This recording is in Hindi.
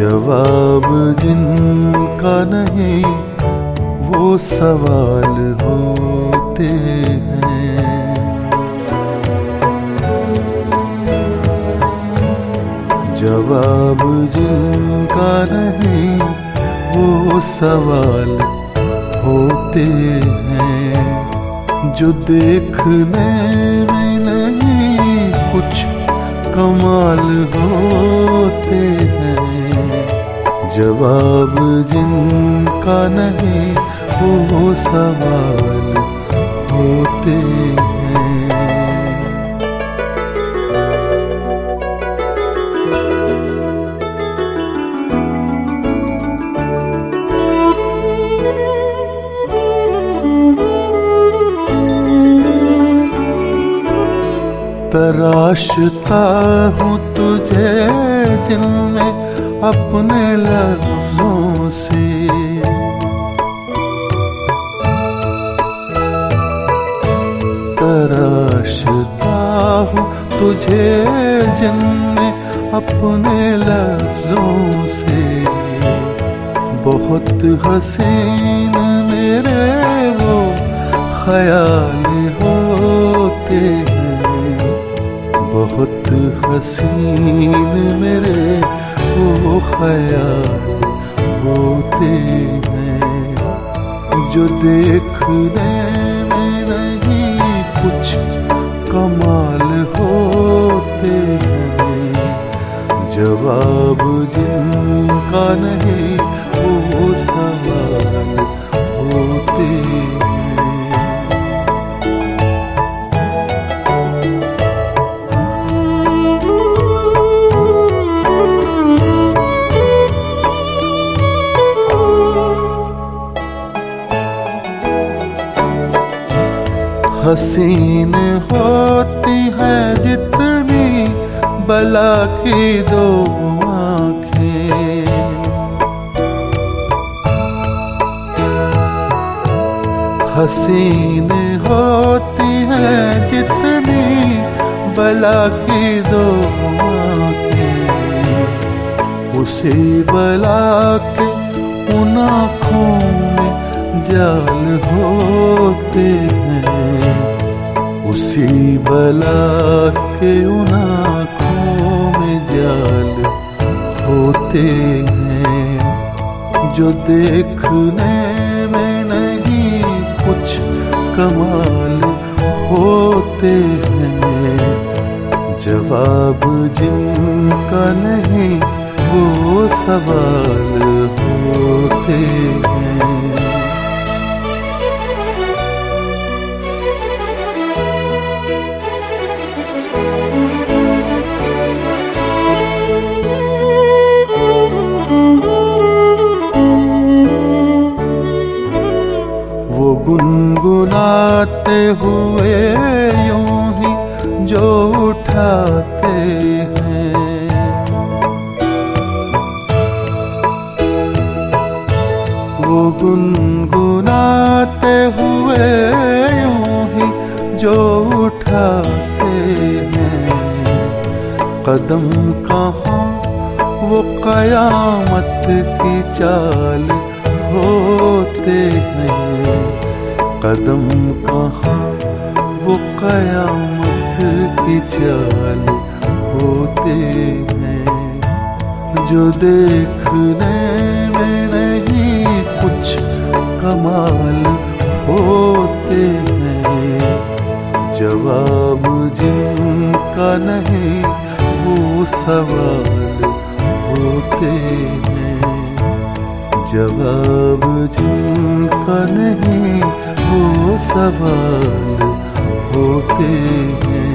जवाब जिनका नहीं वो सवाल होते हैं। जवाब जिनका नहीं, वो सवाल होते हैं। जो देखने में नहीं, कुछ कमाल होते हैं। जवाब जिनका नहीं, वो सवाल होते हैं। तराशता हूँ तुझे जिनमें अपने लफ्जों से। तराशता हूँ तुझे जिनमें अपने लफ्जों से। बहुत हसीन मेरे वो ख्याल होते हैं। बहुत हसीन मेरे वो ख्याल होते हैं। जो देखने में नहीं कुछ कमाल होते हैं। जवाब जिनका नहीं हसीन होती है जितनी बला की दो हसीन होती है जितनी बला की दो आँखें। उसी बला के उन आँखों में जाल होते हैं। उसी बला के उन आँखों में जाल होते हैं? जो देखने में नहीं कुछ कमाल होते हैं। जवाब जिनका नहीं, वो सवाल होते हैं। हुए यूँ ही जो उठाते हैं। वो गुनगुनाते हुए यूँ ही जो उठाते हैं। कदम कहाँ वो कयामत की चाल होते हैं। कदम कहाँ? वो कयामत की चाल होते हैं। जो देखने में नहीं कुछ कमाल होते हैं। जवाब जिनका नहीं, वो सवाल होते हैं। जवाब जिनका नहीं वो सवाल होते हैं।